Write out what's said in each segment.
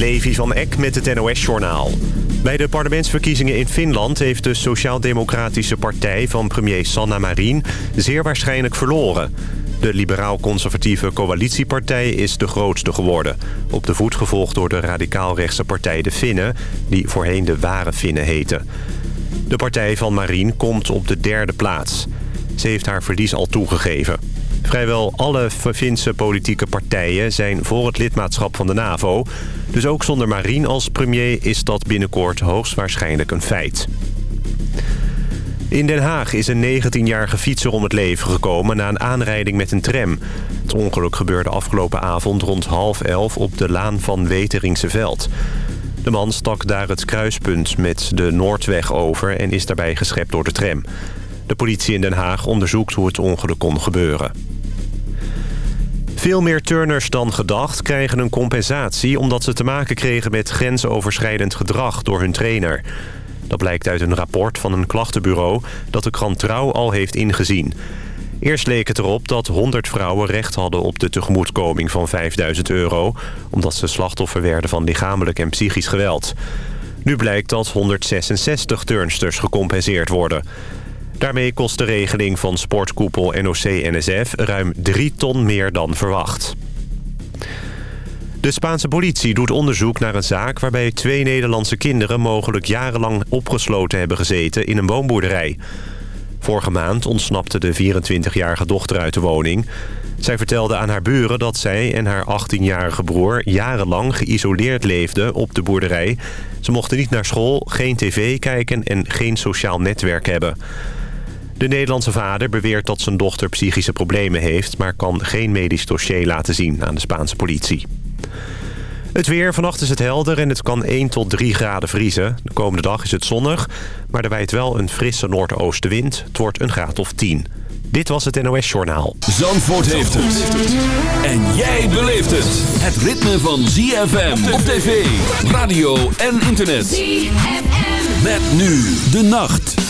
Levi van Eck met het NOS-journaal. Bij de parlementsverkiezingen in Finland heeft de Sociaal-Democratische Partij van premier Sanna Marin zeer waarschijnlijk verloren. De liberaal-conservatieve coalitiepartij is de grootste geworden. Op de voet gevolgd door de radicaal-rechtse partij De Finnen, die voorheen de Ware Finnen heette. De partij van Marin komt op de derde plaats. Ze heeft haar verlies al toegegeven. Vrijwel alle Finse politieke partijen zijn voor het lidmaatschap van de NAVO. Dus ook zonder Marine als premier is dat binnenkort hoogstwaarschijnlijk een feit. In Den Haag is een 19-jarige fietser om het leven gekomen na een aanrijding met een tram. Het ongeluk gebeurde afgelopen avond rond half elf op de laan van Weteringse Veld. De man stak daar het kruispunt met de Noordweg over en is daarbij geschept door de tram. De politie in Den Haag onderzoekt hoe het ongeluk kon gebeuren. Veel meer turners dan gedacht krijgen een compensatie... omdat ze te maken kregen met grensoverschrijdend gedrag door hun trainer. Dat blijkt uit een rapport van een klachtenbureau... dat de krant Trouw al heeft ingezien. Eerst leek het erop dat 100 vrouwen recht hadden op de tegemoetkoming van 5000 euro... omdat ze slachtoffer werden van lichamelijk en psychisch geweld. Nu blijkt dat 166 turnsters gecompenseerd worden... Daarmee kost de regeling van sportkoepel NOC-NSF ruim 3 ton meer dan verwacht. De Spaanse politie doet onderzoek naar een zaak... waarbij twee Nederlandse kinderen mogelijk jarenlang opgesloten hebben gezeten in een woonboerderij. Vorige maand ontsnapte de 24-jarige dochter uit de woning. Zij vertelde aan haar buren dat zij en haar 18-jarige broer... jarenlang geïsoleerd leefden op de boerderij. Ze mochten niet naar school, geen tv kijken en geen sociaal netwerk hebben. De Nederlandse vader beweert dat zijn dochter psychische problemen heeft... maar kan geen medisch dossier laten zien aan de Spaanse politie. Het weer, vannacht is het helder en het kan 1 tot 3 graden vriezen. De komende dag is het zonnig, maar er wijt wel een frisse noordoostenwind. Het wordt een graad of 10. Dit was het NOS Journaal. Zandvoort heeft het. En jij beleeft het. Het ritme van ZFM op tv, radio en internet. ZFM. Met nu de nacht.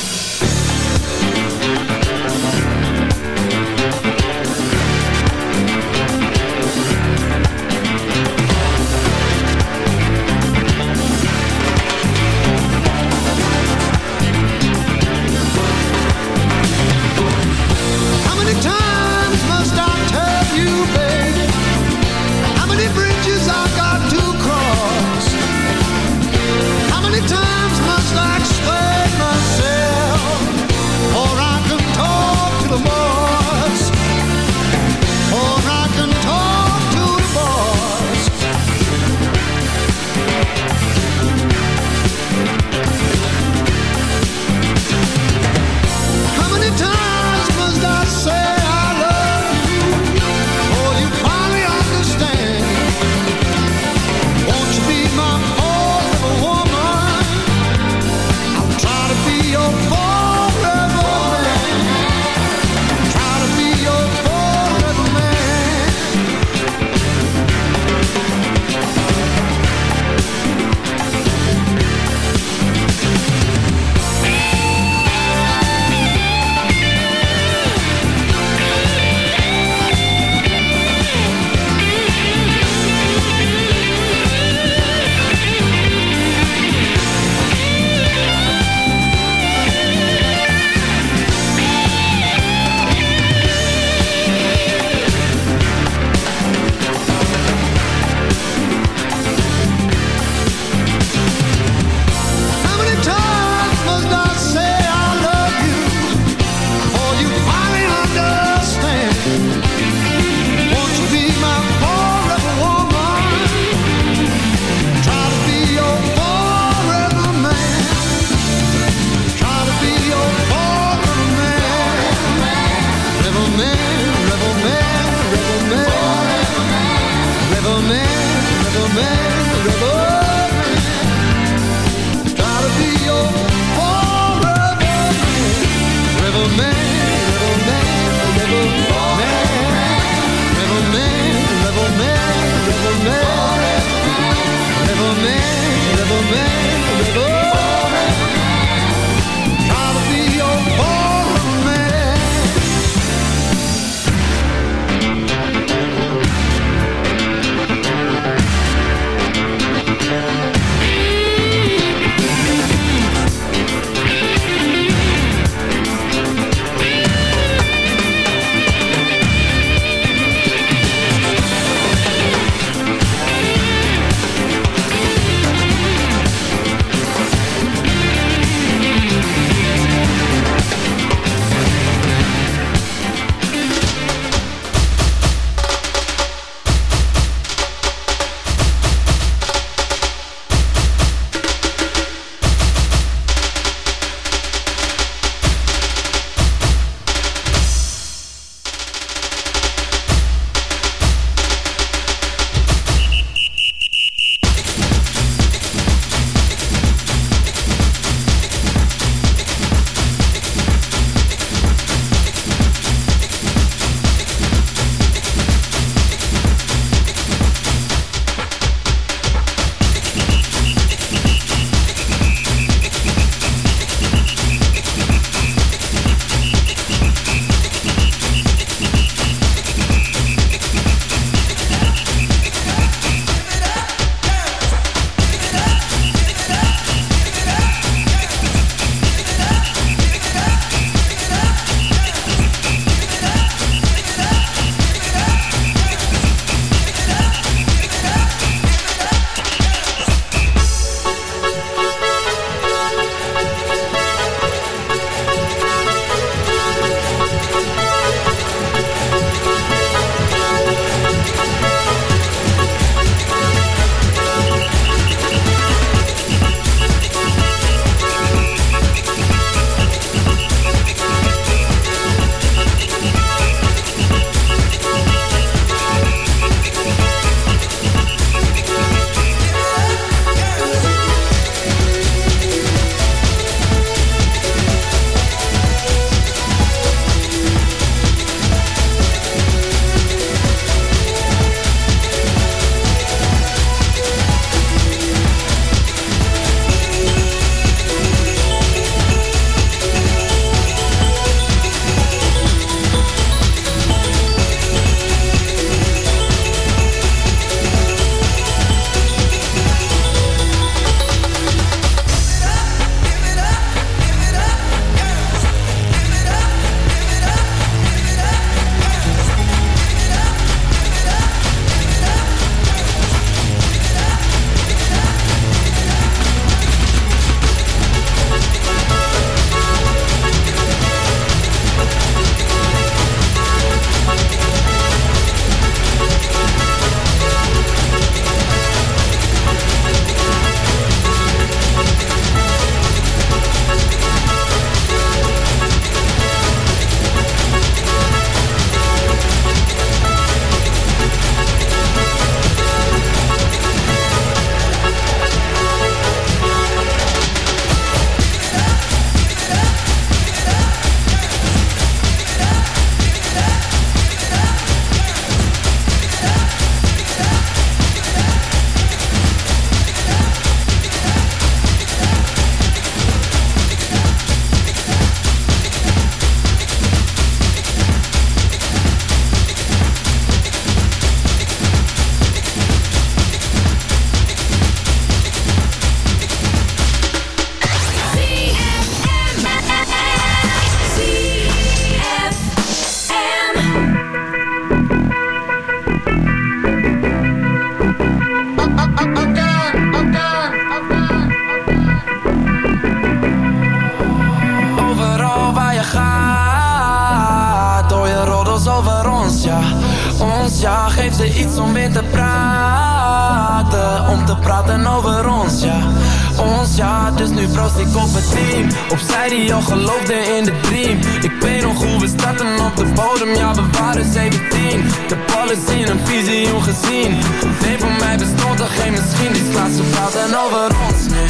Ik weet nog hoe we starten op de bodem, ja we waren 17 De alles in een visie ongezien Nee, voor mij bestond er geen misschien. Die slaat ze praten over ons, nee.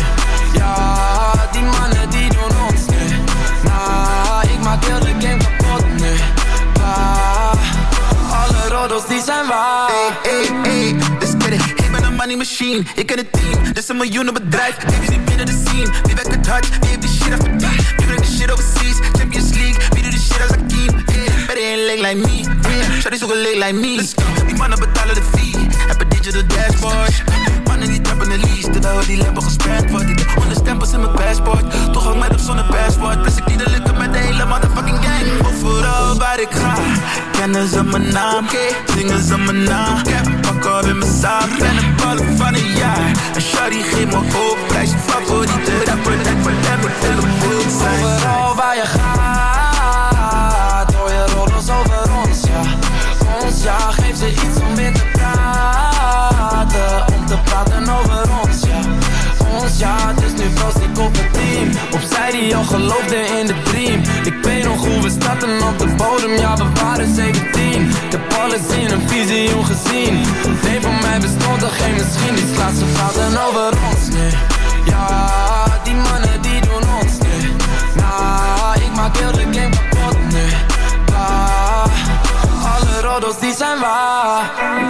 Ja, die mannen die doen ons, nee. Nah, ik maak heel de game kapot, nee. Alle roddels die zijn waar. Hey, hey, hey, Ik ben een money machine, ik ken het team. Dit is een miljoenen bedrijf, baby zit binnen de scene. Wie werkt het hard, wie heeft die shit afverdiend Wie brengt de shit overseas, Champions League leg like me, yeah Shawty zoeken leg like me. Die mannen betalen de fee. Heb een digital dashboard. Mannen die trappen de lease. Terwijl die lampen gesperd wordt Ik heb honderd stempels in mijn passport. Toch ook met of zonder passport. Plus ik die de lukken met de hele motherfucking gang. Overal waar ik ga. Kennen ze mijn naam. Zingen ze mijn naam. Ik heb een pak op in mijn zaak. Ben een ballen van een jaar. En Shawty geeft me hoop Prijs favoriete rapper Dat voor zijn. Overal waar je gaat Ja Geef ze iets om weer te praten. Om te praten over ons, ja. Ons, ja Dus nu proost ik op het team. Opzij die al geloofde in de dream. Ik weet nog hoe we starten op de bodem Ja, we waren 17 Ik heb alles in een visie ongezien Nee, voor mij bestond er geen misschien Die slaat ze praten over ons, nee. Ja, die mannen die doen ons, nee. Nah, ik maak heel de game uh-uh.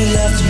you left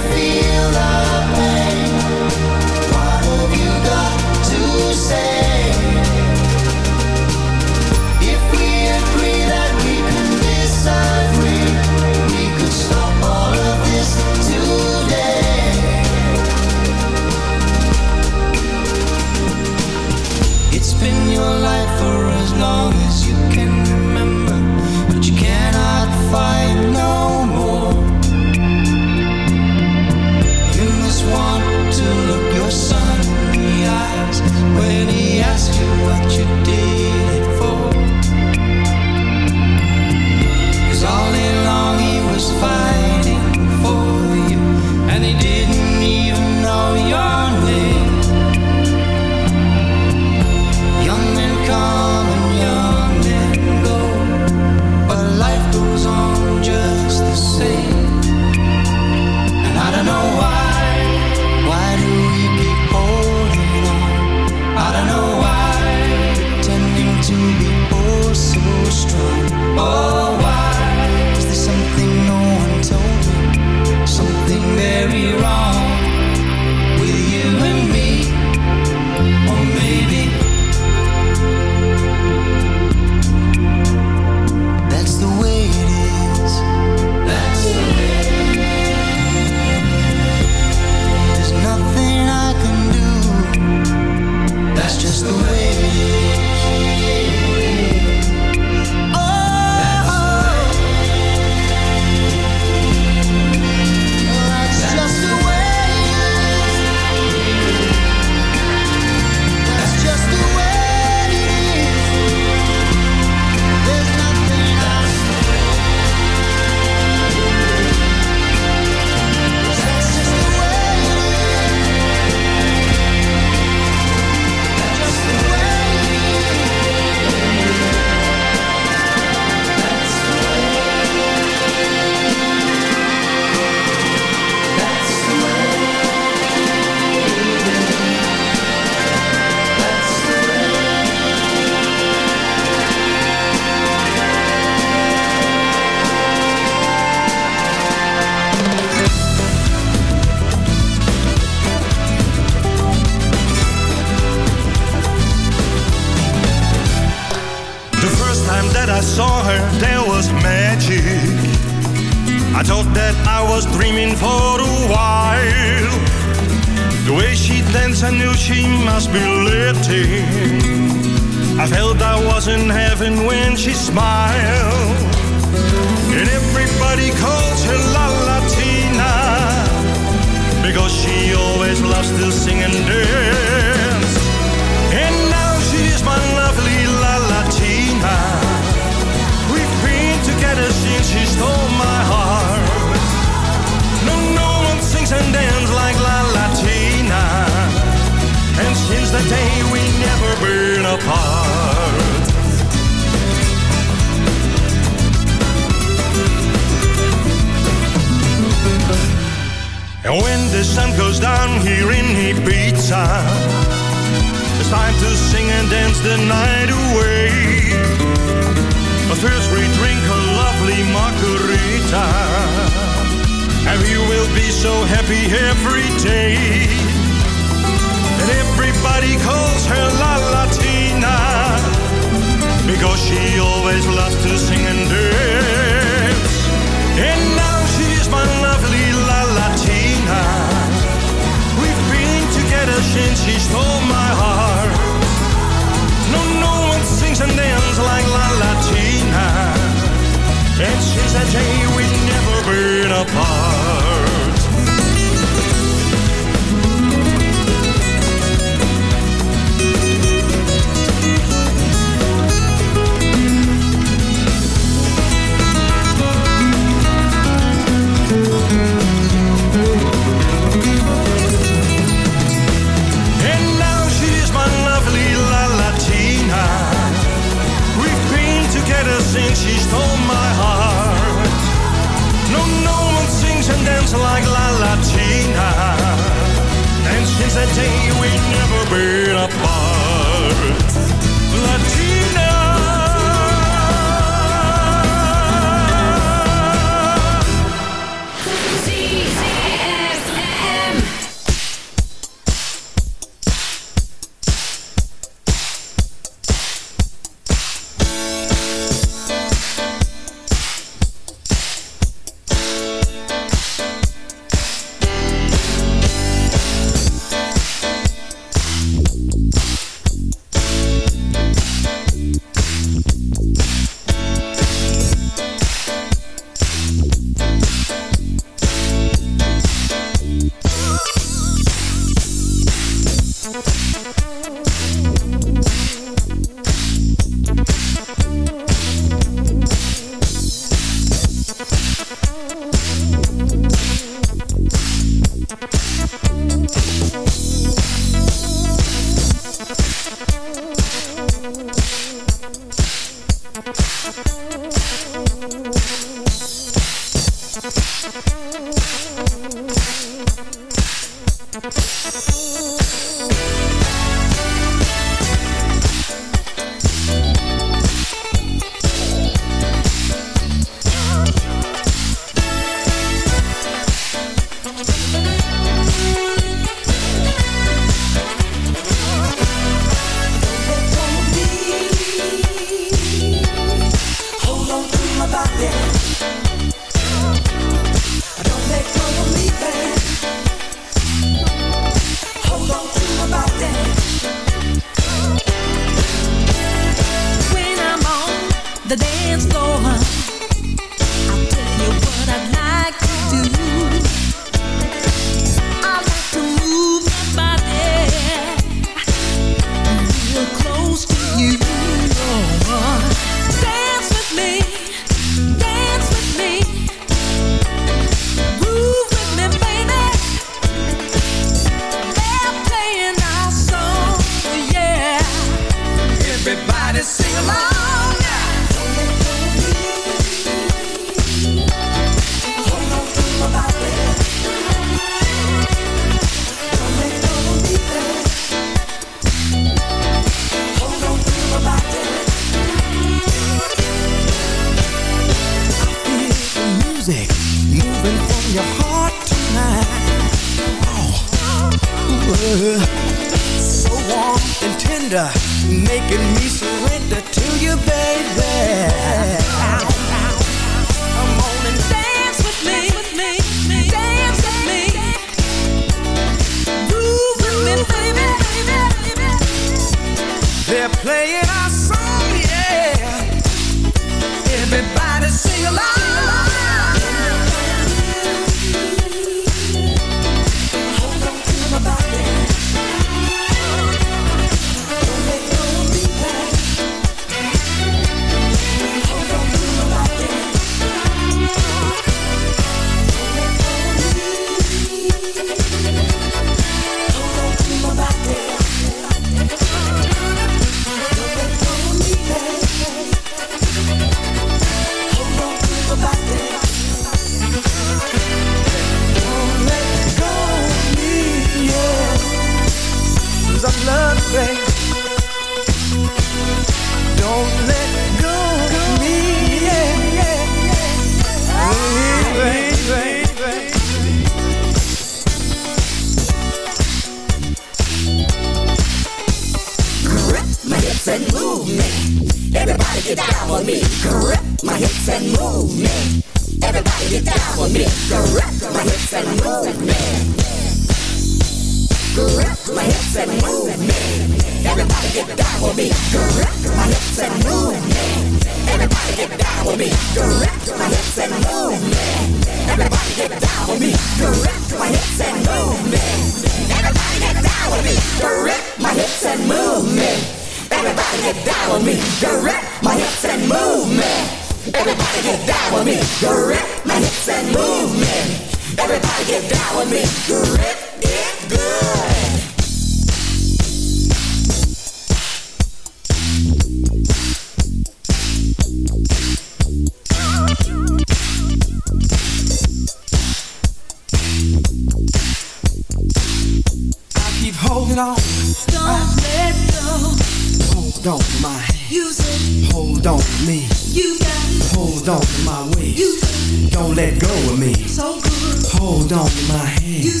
me. You got. Hold on to my waist. You Don't let go of me. So good. Hold on to my hand. You.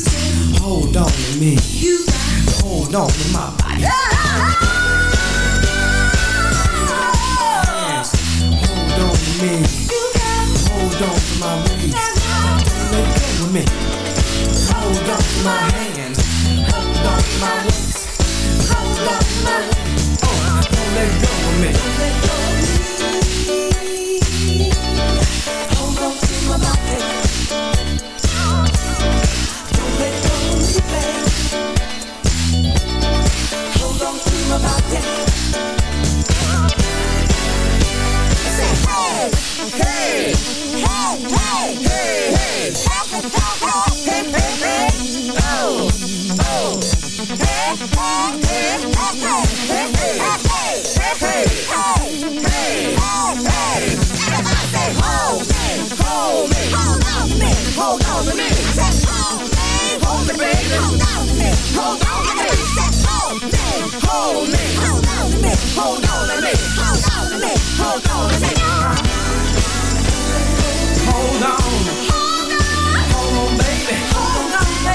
Hold on to me. You got. Hold on to my body. Hold on to me. Hold on to my waist. Don't let go of me. Hold on to my hand. Hold on to my waist. Hold on to my waist. Oh, don't let go of me. Don't let go of me. hold on.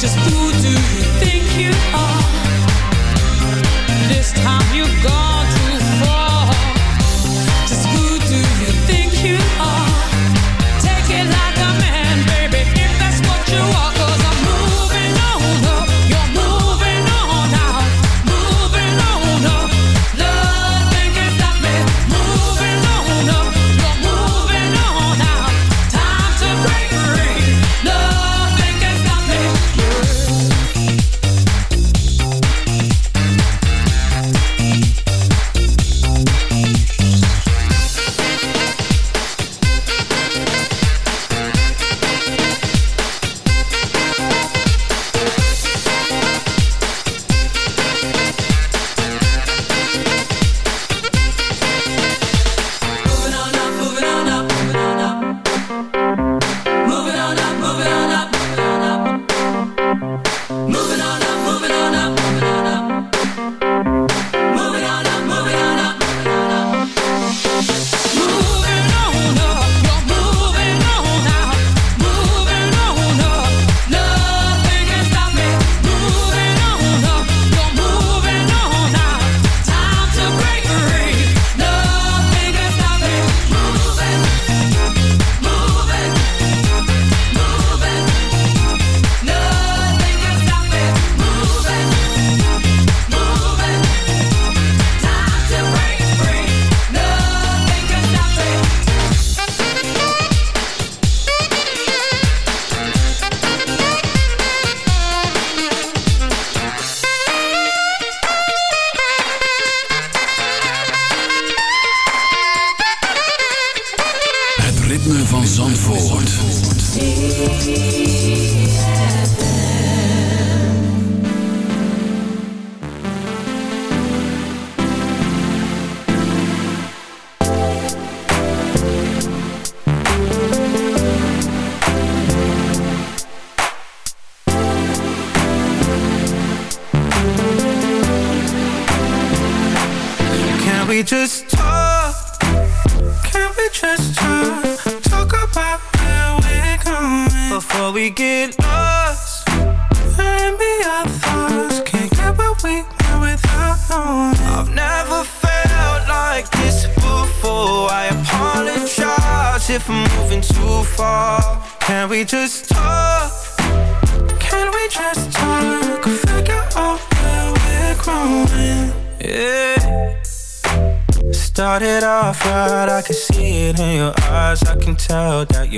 Just who do you think you are? This time you go. Zandvoort.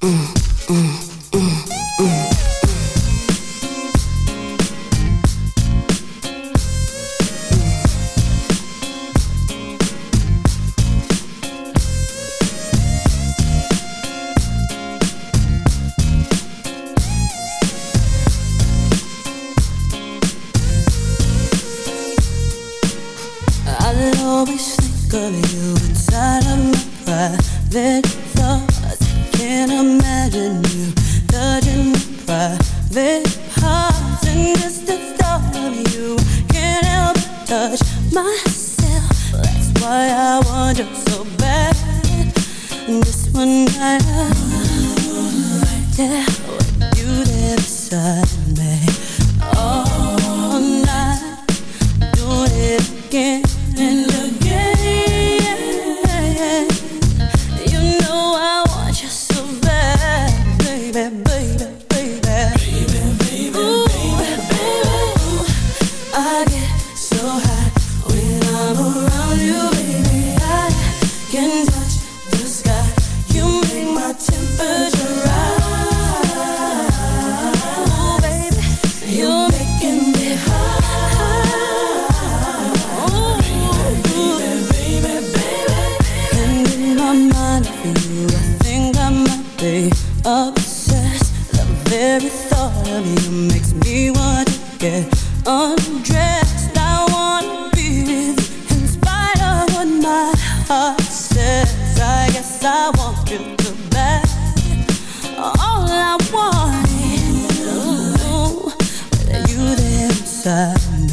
Mm.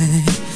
night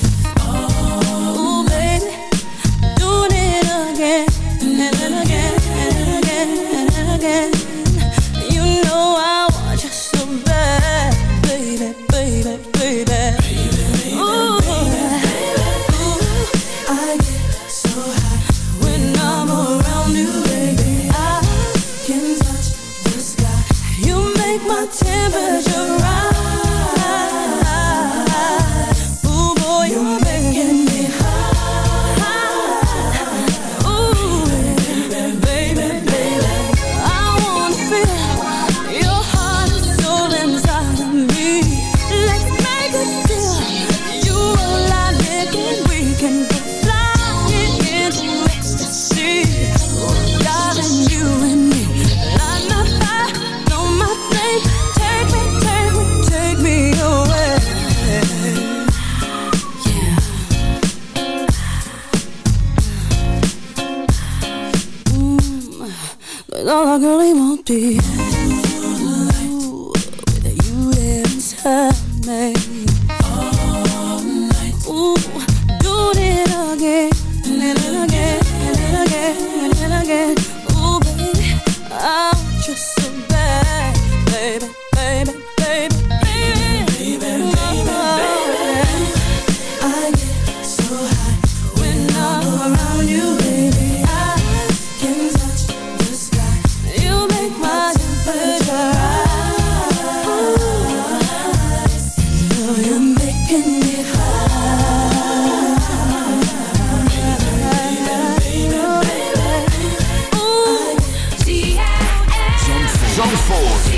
Zandvoort.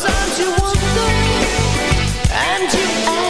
Sometimes you and you ask.